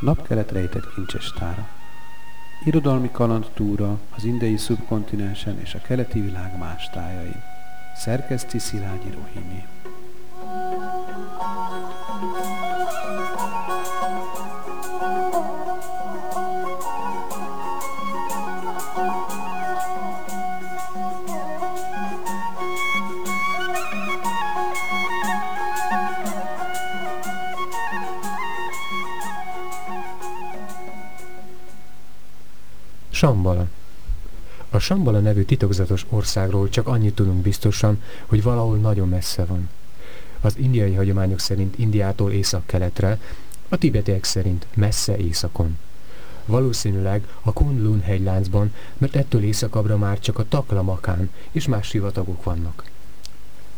napkelet rejtett kincses tára. Irodalmi kalandtúra az indiai szubkontinensen és a keleti világ más tájain. Szerkeszti Szilágyi Rohimi. Sambala A Sambala nevű titokzatos országról csak annyit tudunk biztosan, hogy valahol nagyon messze van. Az indiai hagyományok szerint Indiától észak-keletre, a tibetiek szerint messze északon. Valószínűleg a Kunlun hegyláncban, mert ettől északabbra már csak a Taklamakán és más sivatagok vannak.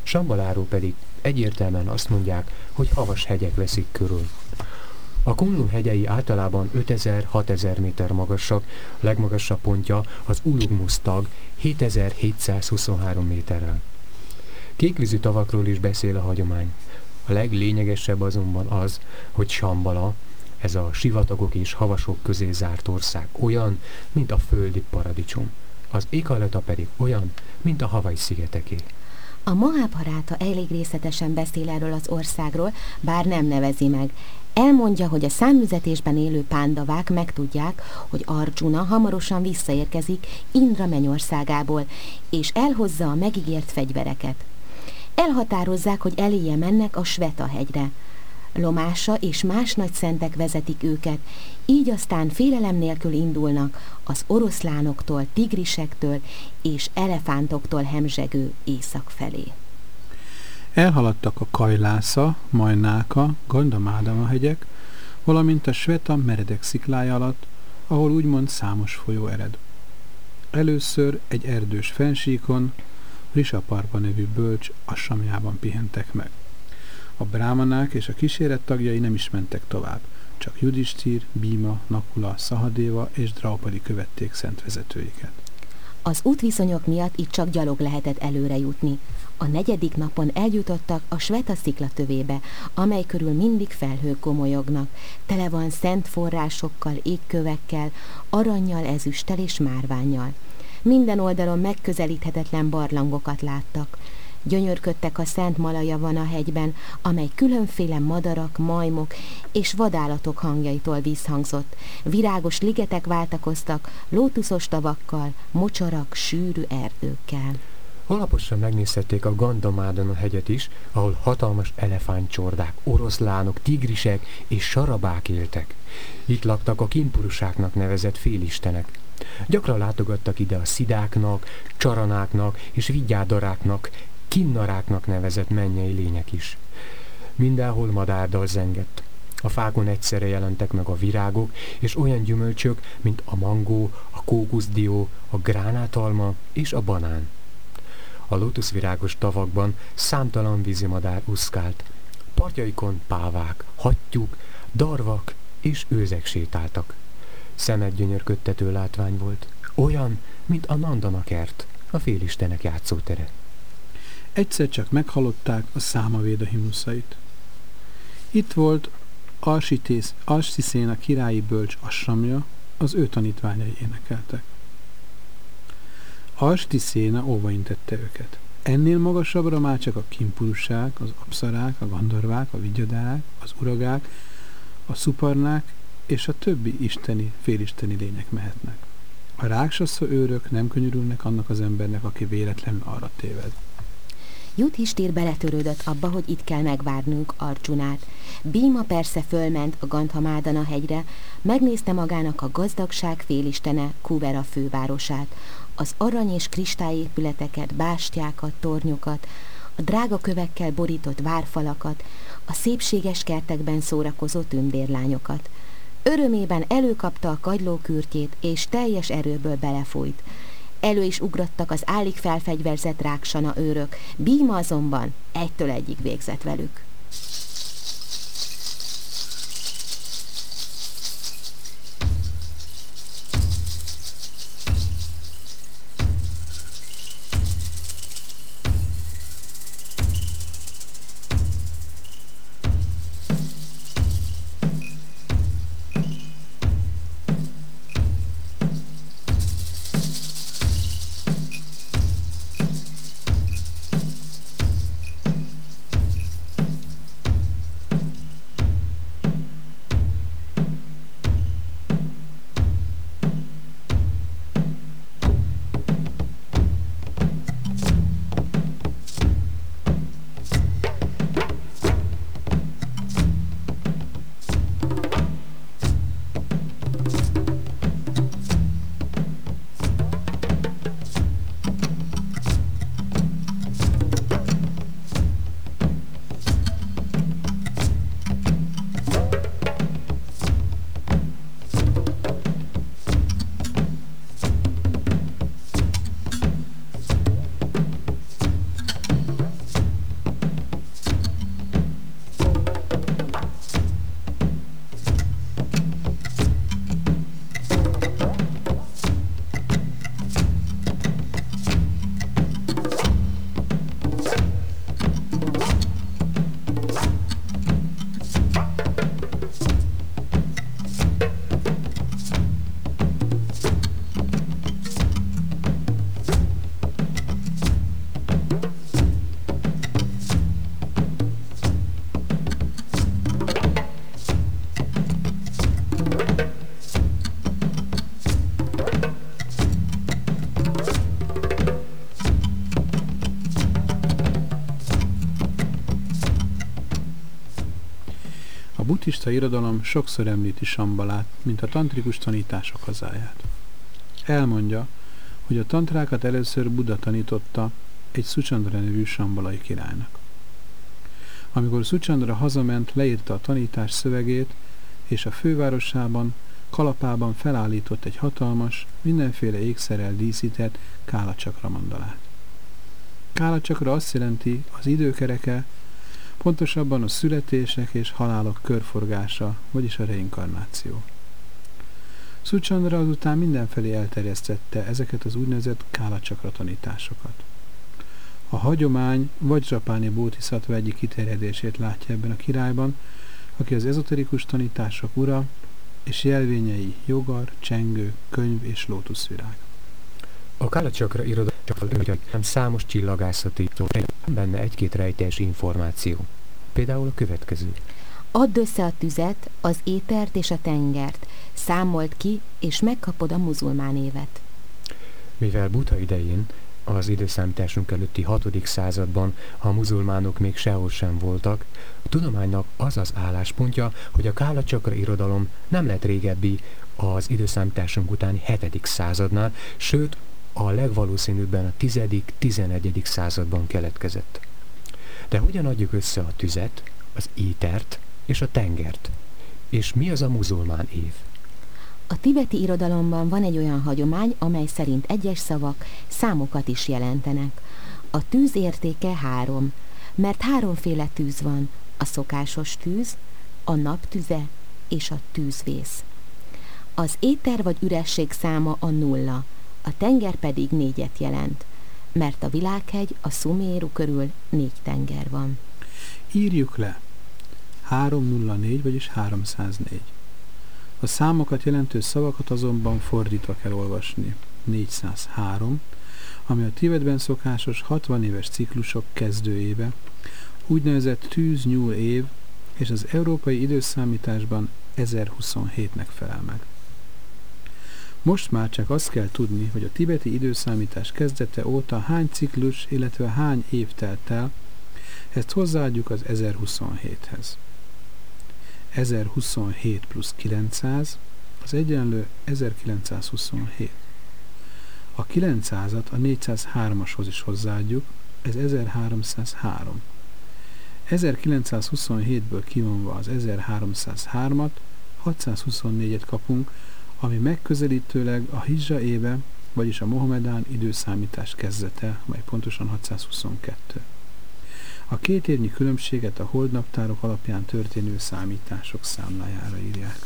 Sambaláról pedig egyértelműen azt mondják, hogy havas hegyek veszik körül. A Kunlun hegyei általában 5000-6000 méter magasak, legmagasabb pontja az Ulugmus tag 7723 méterrel. Kékvízű tavakról is beszél a hagyomány. A leglényegesebb azonban az, hogy Sambala, ez a sivatagok és havasok közé zárt ország olyan, mint a földi paradicsom. Az éghajlata pedig olyan, mint a Hawaii szigeteké. A Mahabharata elég részletesen beszél erről az országról, bár nem nevezi meg. Elmondja, hogy a számüzetésben élő pándavák megtudják, hogy Arjuna hamarosan visszaérkezik Indra mennyországából, és elhozza a megígért fegyvereket. Elhatározzák, hogy eléje mennek a Sveta hegyre. Lomása és más nagy szentek vezetik őket, így aztán félelem nélkül indulnak az oroszlánoktól, tigrisektől és elefántoktól hemzsegő észak felé. Elhaladtak a Kajlásza, Majnáka, Gandamádama hegyek, valamint a Sveta meredek sziklája alatt, ahol úgymond számos folyó ered. Először egy erdős fensíkon, Risaparpa nevű bölcs assamjában pihentek meg. A brámanák és a kíséret tagjai nem is mentek tovább, csak Judistír, Bíma, Nakula, Szahadéva és Draupadi követték szent vezetőiket. Az útviszonyok miatt itt csak gyalog lehetett előre jutni. A negyedik napon eljutottak a Sveta szikla tövébe, amely körül mindig felhők gomolyognak. Tele van szent forrásokkal, égkövekkel, aranyjal, ezüsttel és márványjal. Minden oldalon megközelíthetetlen barlangokat láttak. Gyönyörködtek a Szent Malaja van a hegyben, amely különféle madarak, majmok és vadállatok hangjaitól visszhangzott. Virágos ligetek váltakoztak, lótuszos tavakkal, mocsarak, sűrű erdőkkel. Alaposan megnézhették a Gandamádon hegyet is, ahol hatalmas elefántcsordák, oroszlánok, tigrisek és sarabák éltek. Itt laktak a kimpurusáknak nevezett félistenek. Gyakran látogattak ide a szidáknak, csaranáknak és vigyádaráknak, kinnaráknak nevezett mennyei lények is. Mindenhol madárdal zengett. A fákon egyszerre jelentek meg a virágok, és olyan gyümölcsök, mint a mangó, a kókuszdió, a gránátalma és a banán. A lótuszvirágos tavakban számtalan vízimadár uszkált. Partjaikon pávák, hattyúk, darvak és őzek sétáltak. Szemed gyönyörködtető látvány volt. Olyan, mint a Nandana kert, a félistenek játszótere. Egyszer csak meghalották a számavéda himnuszait. Itt volt Alsitész, a királyi bölcs assamja, az ő tanítványai énekeltek. Alstiszéna óvaintette őket. Ennél magasabbra már csak a kimpurusák, az abszarák, a gandorvák, a vigyadárák, az uragák, a szuparnák és a többi isteni, félisteni lények mehetnek. A ráksassa őrök nem könyörülnek annak az embernek, aki véletlenül arra téved. Juthistír beletörődött abba, hogy itt kell megvárnunk Arjunát. Bíma persze fölment a Gandhamádana hegyre, megnézte magának a gazdagság félistene Kuvera fővárosát, az arany és kristályépületeket, bástyákat, tornyokat, a drága kövekkel borított várfalakat, a szépséges kertekben szórakozó tündérlányokat. Örömében előkapta a kagylókürtjét, és teljes erőből belefújt. Elő is ugrottak az állig felfegyverzett ráksana őrök, Bíma azonban egytől egyik végzett velük. Buddhista irodalom sokszor említi Sambalát, mint a tantrikus tanítások hazáját. Elmondja, hogy a tantrákat először Buddha tanította egy Szucsandra nevű sambalai királynak. Amikor Szucsandra hazament, leírta a tanítás szövegét, és a fővárosában, kalapában felállított egy hatalmas, mindenféle ékszerrel díszített kálacsakra mandalát. Kálacsakra azt jelenti az időkereke, pontosabban a születések és halálok körforgása, vagyis a reinkarnáció. Szucsandra azután mindenfelé elterjesztette ezeket az úgynevezett kálacsakra tanításokat. A hagyomány vagy Zsapáni Bótiszatva egyik kiterjedését látja ebben a királyban, aki az ezoterikus tanítások ura, és jelvényei jogar, csengő, könyv és lótuszvirág. A kálacsakra iroda csak nem számos csillagászati benne egy-két rejtés információ. Például a következő. Add össze a tüzet, az étert és a tengert, számolt ki, és megkapod a muzulmán évet. Mivel Buddha idején, az időszámításunk előtti 6. században a muzulmánok még sehol sem voltak, a tudománynak az az álláspontja, hogy a Kála Csakra irodalom nem lett régebbi az időszámításunk utáni 7. századnál, sőt a legvalószínűbben a 10.-11. században keletkezett. De hogyan adjuk össze a tüzet, az étert és a tengert? És mi az a muzulmán év? A tibeti irodalomban van egy olyan hagyomány, amely szerint egyes szavak számokat is jelentenek. A tűz értéke három, mert háromféle tűz van, a szokásos tűz, a naptüze és a tűzvész. Az éter vagy üresség száma a nulla, a tenger pedig négyet jelent, mert a világhegy a Szuméru körül négy tenger van. Írjuk le. 304, vagyis 304. A számokat jelentő szavakat azonban fordítva kell olvasni. 403, ami a Tibetben szokásos 60 éves ciklusok kezdőéve, úgynevezett tűz-nyúl év, és az európai időszámításban 1027-nek felel meg. Most már csak azt kell tudni, hogy a tibeti időszámítás kezdete óta hány ciklus, illetve hány év telt el, ezt hozzáadjuk az 1027-hez. 1027 plusz 900 az egyenlő 1927. A 900-at a 403-ashoz is hozzáadjuk, ez 1303. 1927-ből kivonva az 1303-at, 624-et kapunk, ami megközelítőleg a Hizsa éve, vagyis a Mohamedán időszámítás kezdete, mely pontosan 622. A két évnyi különbséget a holdnaptárok alapján történő számítások számlájára írják.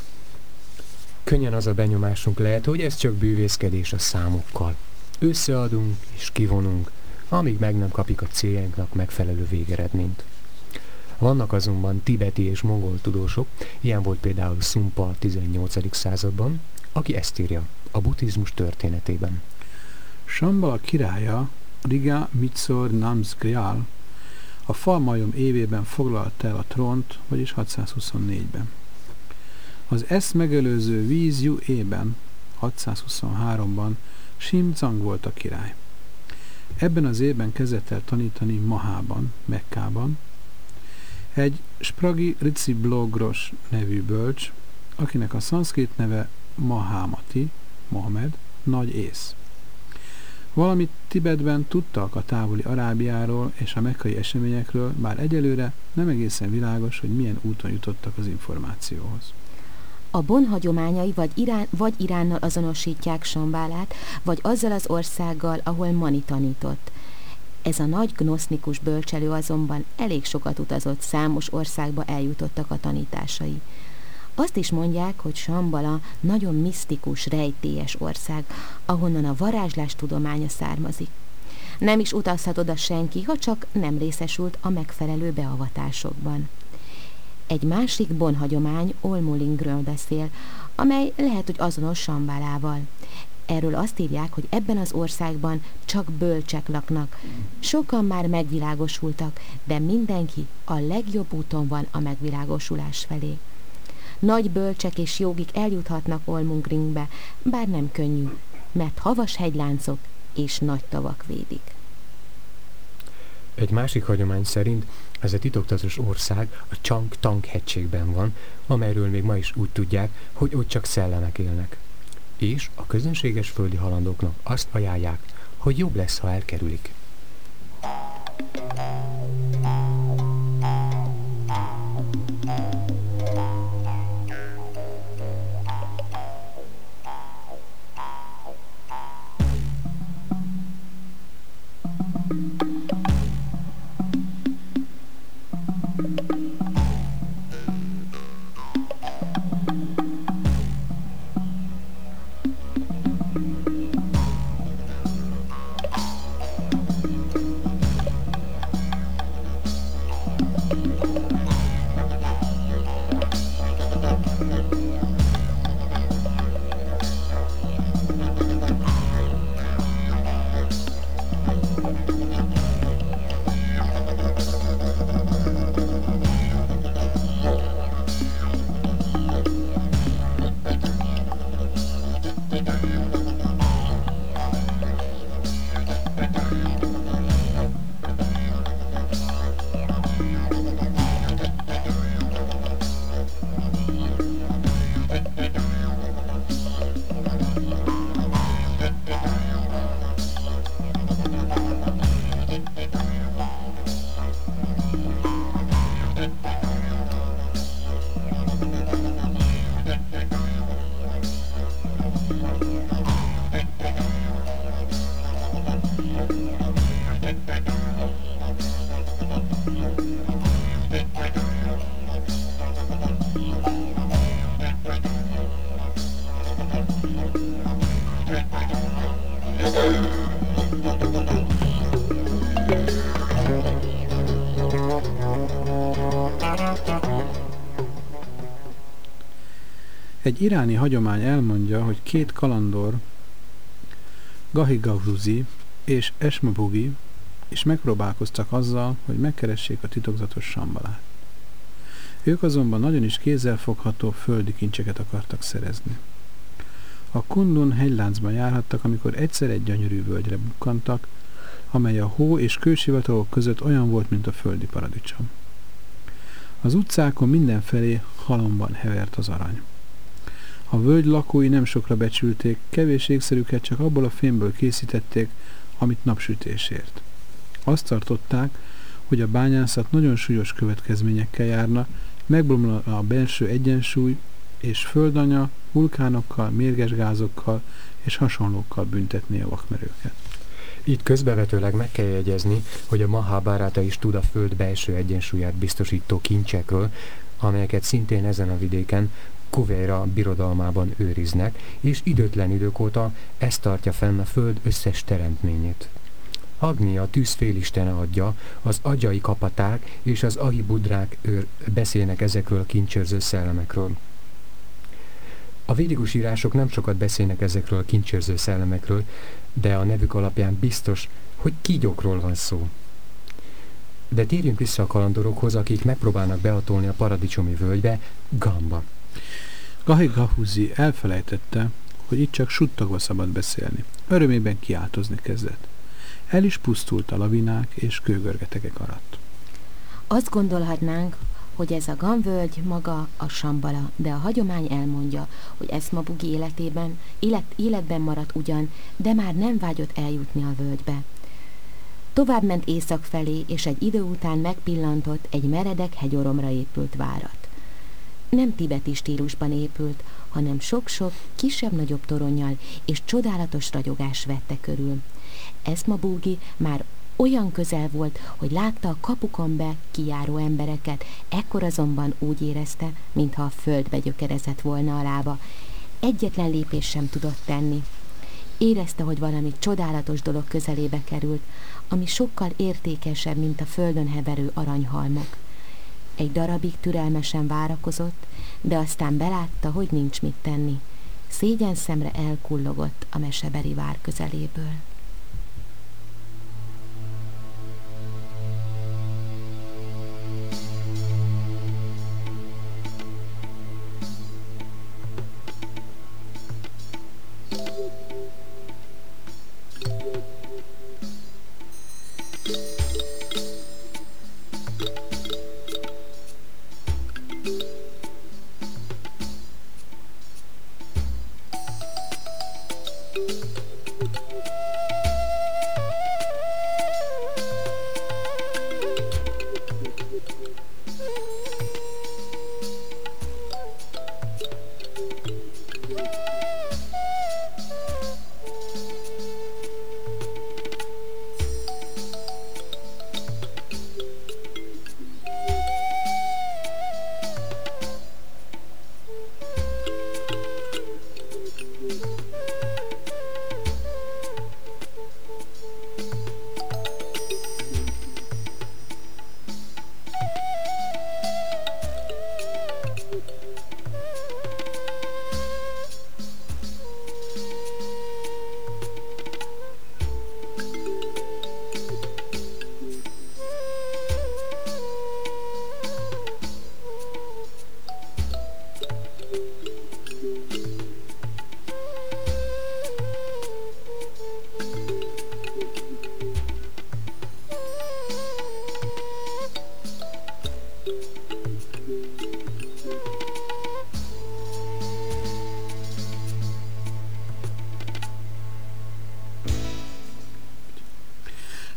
Könnyen az a benyomásunk lehet, hogy ez csak bűvészkedés a számokkal. Összeadunk és kivonunk, amíg meg nem kapjuk a céljainknak megfelelő végeredményt. Vannak azonban tibeti és mongol tudósok, ilyen volt például Sumpa a 18. században, aki ezt írja a buddhizmus történetében. Sambala királya Riga Mitsor Namsgrial a falmajom évében foglalta el a trónt, vagyis 624-ben. Az ezt megelőző víz ében, 623-ban Simzang volt a király. Ebben az évben kezdett el tanítani Mahában, Mekkában. Egy Spragi Rici Blogros nevű bölcs, akinek a szanszkrit neve Mahámati, Mohamed, nagy ész. Valamit Tibetben tudtak a távoli Arábiáról és a mekkai eseményekről, bár egyelőre nem egészen világos, hogy milyen úton jutottak az információhoz. A Bon hagyományai vagy, Irán, vagy Iránnal azonosítják Sambálát, vagy azzal az országgal, ahol Mani tanított. Ez a nagy gnosznikus bölcselő azonban elég sokat utazott, számos országba eljutottak a tanításai. Azt is mondják, hogy Sambala nagyon misztikus, rejtélyes ország, ahonnan a varázslás tudománya származik. Nem is utazhat oda senki, ha csak nem részesült a megfelelő beavatásokban. Egy másik bonhagyomány Olmulingről beszél, amely lehet, hogy azonos Sambálával. Erről azt írják, hogy ebben az országban csak bölcsek laknak. Sokan már megvilágosultak, de mindenki a legjobb úton van a megvilágosulás felé. Nagy bölcsek és jogik eljuthatnak Olmungringbe, bár nem könnyű, mert havas hegyláncok és nagy tavak védik. Egy másik hagyomány szerint Ez a titokzatos ország a Chang-Tang hegységben van, amelyről még ma is úgy tudják, hogy ott csak szellemek élnek. És a közönséges földi halandóknak azt ajánlják, hogy jobb lesz, ha elkerülik. Egy iráni hagyomány elmondja, hogy két kalandor, Gahigahruzi és Esmabugi is megpróbálkoztak azzal, hogy megkeressék a titokzatos sambalát. Ők azonban nagyon is kézzelfogható földi kincseket akartak szerezni. A Kundun hegyláncban járhattak, amikor egyszer egy gyönyörű völgyre bukkantak, amely a hó és kősivatagok között olyan volt, mint a földi paradicsom. Az utcákon mindenfelé halomban hevert az arany. A völgy lakói nem sokra becsülték, kevés ékszerüket csak abból a fémből készítették, amit napsütésért. Azt tartották, hogy a bányászat nagyon súlyos következményekkel járna, megbomlana a belső egyensúly, és földanya vulkánokkal, mérges gázokkal és hasonlókkal büntetné a vakmerőket. Itt közbevetőleg meg kell jegyezni, hogy a Mahabharata is tud a föld belső egyensúlyát biztosító kincsekről, amelyeket szintén ezen a vidéken Kuvéra birodalmában őriznek, és időtlen idők óta ez tartja fenn a föld összes teremtményét. Agni a tűz félistene adja, az agyai kapaták és az ahibudrák őr beszélnek ezekről a kincsőrző szellemekről. A védikus írások nem sokat beszélnek ezekről a kincsőrző szellemekről, de a nevük alapján biztos, hogy kígyókról van szó. De térjünk vissza a kalandorokhoz, akik megpróbálnak beatolni a paradicsomi völgybe, Gamba. Gahi Gahuzi elfelejtette, hogy itt csak suttogva szabad beszélni. Örömében kiáltozni kezdett. El is pusztult a lavinák és kőgörgetegek alatt. Azt gondolhatnánk, hogy ez a gamvölgy maga a sambala, de a hagyomány elmondja, hogy Eszmabugi életében, élet, életben maradt ugyan, de már nem vágyott eljutni a völgybe. Tovább ment észak felé, és egy idő után megpillantott egy meredek hegyoromra épült várat. Nem tibeti stílusban épült, hanem sok-sok kisebb-nagyobb toronnyal és csodálatos ragyogás vette körül. Eszmabúgi már olyan közel volt, hogy látta a kapukon be kijáró embereket, ekkor azonban úgy érezte, mintha a földbe gyökerezett volna a lába. Egyetlen lépés sem tudott tenni. Érezte, hogy valami csodálatos dolog közelébe került, ami sokkal értékesebb, mint a földön heverő aranyhalmok. Egy darabig türelmesen várakozott, de aztán belátta, hogy nincs mit tenni. Szégyen szemre elkullogott a meseberi vár közeléből.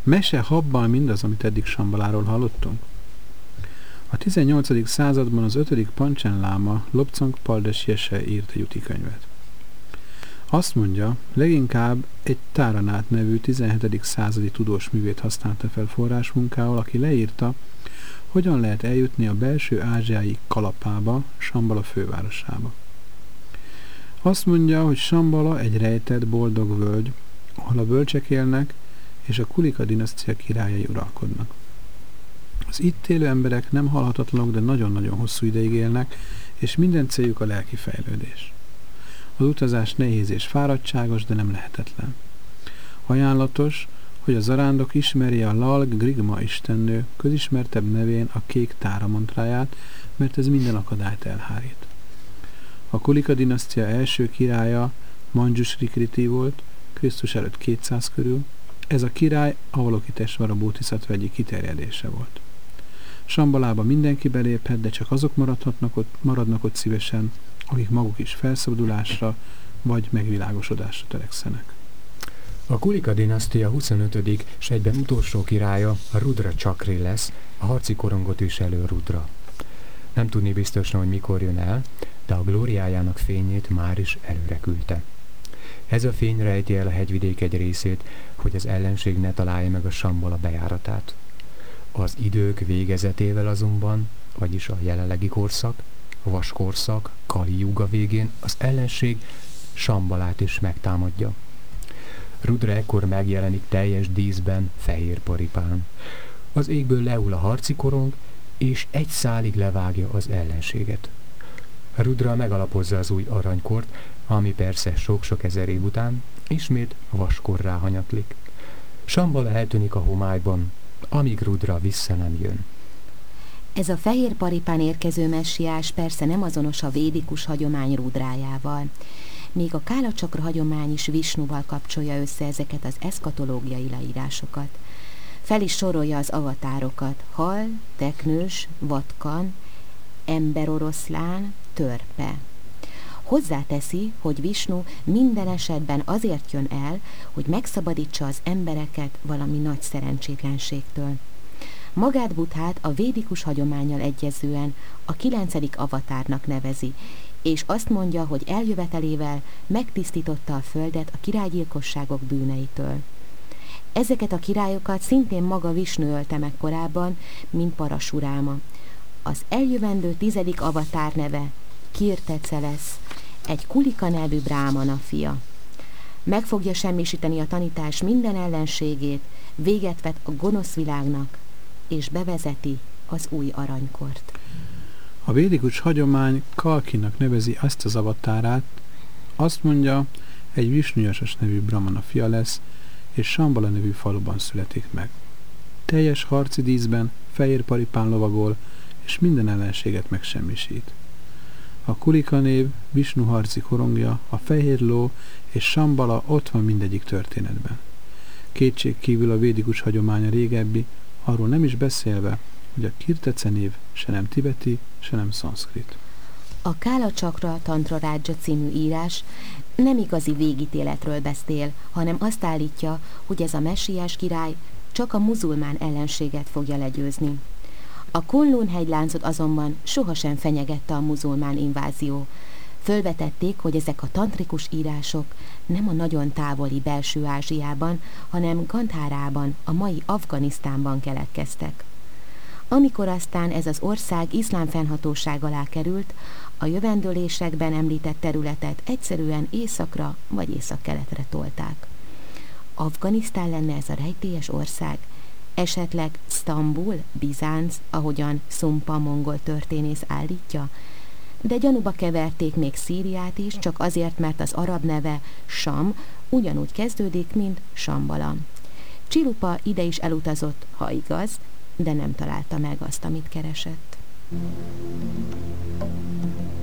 Mese habbal mindaz, amit eddig Sambaláról hallottunk? A 18. században az 5. Pancsen láma Lobcang Paldesiese írt egy úti könyvet. Azt mondja, leginkább egy Táranát nevű 17. századi tudós művét használta fel forrásmunkával, aki leírta, hogyan lehet eljutni a belső ázsiai kalapába, Sambala fővárosába. Azt mondja, hogy Sambala egy rejtett, boldog völgy, ahol a bölcsek élnek, és a Kulika dinasztia királyai uralkodnak. Az itt élő emberek nem halhatatlanok, de nagyon-nagyon hosszú ideig élnek, és minden céljuk a lelki fejlődés. Az utazás nehéz és fáradtságos, de nem lehetetlen. Ajánlatos, hogy a zarándok ismerje a Lalg Grigma istennő közismertebb nevén a kék táramontráját, mert ez minden akadályt elhárít. A Kulika dinasztia első királya Manjus Rikriti volt, Krisztus előtt 200 körül, ez a király Avalokitesvara Bótiszatva egyik kiterjedése volt. Sambalába mindenki beléphet, de csak azok maradhatnak ott, maradnak ott szívesen, akik maguk is felszabadulásra vagy megvilágosodásra törekszenek. A Kulika dinasztia 25. és egyben utolsó királya a Rudra Csakri lesz, a harci korongot viselő Rudra. Nem tudni biztosan, hogy mikor jön el, de a glóriájának fényét már is előre küldte. Ez a fény rejti el a hegyvidék egy részét, hogy az ellenség ne találja meg a Sambala bejáratát. Az idők végezetével azonban, vagyis a jelenlegi korszak, a vaskorszak, Kali Yuga végén az ellenség Sambalát is megtámadja. Rudra ekkor megjelenik teljes díszben, fehér paripán. Az égből leul a harci korong, és egy szálig levágja az ellenséget. Rudra megalapozza az új aranykort, ami persze sok-sok ezer év után ismét vaskorrá hanyatlik. Sambala eltűnik a homályban, amíg Rudra vissza nem jön. Ez a fehér paripán érkező messiás persze nem azonos a védikus hagyomány rudrájával. Míg a kálacsakra hagyomány is Visnuval kapcsolja össze ezeket az eszkatológiai leírásokat. Fel is sorolja az avatárokat, hal, teknős, vatkan, emberoroszlán, törpe. Hozzáteszi, hogy Visnu minden esetben azért jön el, hogy megszabadítsa az embereket valami nagy szerencsétlenségtől. Magát Buthát a védikus hagyományjal egyezően a kilencedik avatárnak nevezi, és azt mondja, hogy eljövetelével megtisztította a földet a királygyilkosságok bűneitől. Ezeket a királyokat szintén maga Visnu ölte meg korábban, mint Parasuráma. Az eljövendő tizedik avatár neve Kirtece lesz, egy Kulika nevű brámana fia. Meg fogja semmisíteni a tanítás minden ellenségét, véget vet a gonosz világnak, és bevezeti az új aranykort. A védikus hagyomány Kalkinak nevezi azt az avatárát, azt mondja, egy Visnuyasas nevű Brahmana fia lesz, és Sambala nevű faluban születik meg. Teljes harci díszben, fehér paripán lovagol, és minden ellenséget megsemmisít. A Kulika név, Visnu harci korongja, a fehér ló és Sambala ott van mindegyik történetben. Kétség kívül a védikus hagyománya régebbi, arról nem is beszélve, hogy a Kirtece név se nem tibeti, se nem szanszkrit. A Kála Csakra Tantra Rádzsa című írás nem igazi végítéletről beszél, hanem azt állítja, hogy ez a messiás király csak a muzulmán ellenséget fogja legyőzni. A Kunlun hegyláncot azonban sohasem fenyegette a muzulmán invázió. Fölvetették, hogy ezek a tantrikus írások nem a nagyon távoli belső Ázsiában, hanem Gandhárában, a mai Afganisztánban keletkeztek. Amikor aztán ez az ország iszlám fennhatóság alá került, a jövendőlésekben említett területet egyszerűen északra vagy északkeletre tolták. Afganisztán lenne ez a rejtélyes ország, esetleg Sztambul, Bizánc, ahogyan Szumpa mongol történész állítja, de gyanúba keverték még Szíriát is, csak azért, mert az arab neve Sam ugyanúgy kezdődik, mint Sambala. Csilupa ide is elutazott, ha igaz, de nem találta meg azt, amit keresett. Thank you.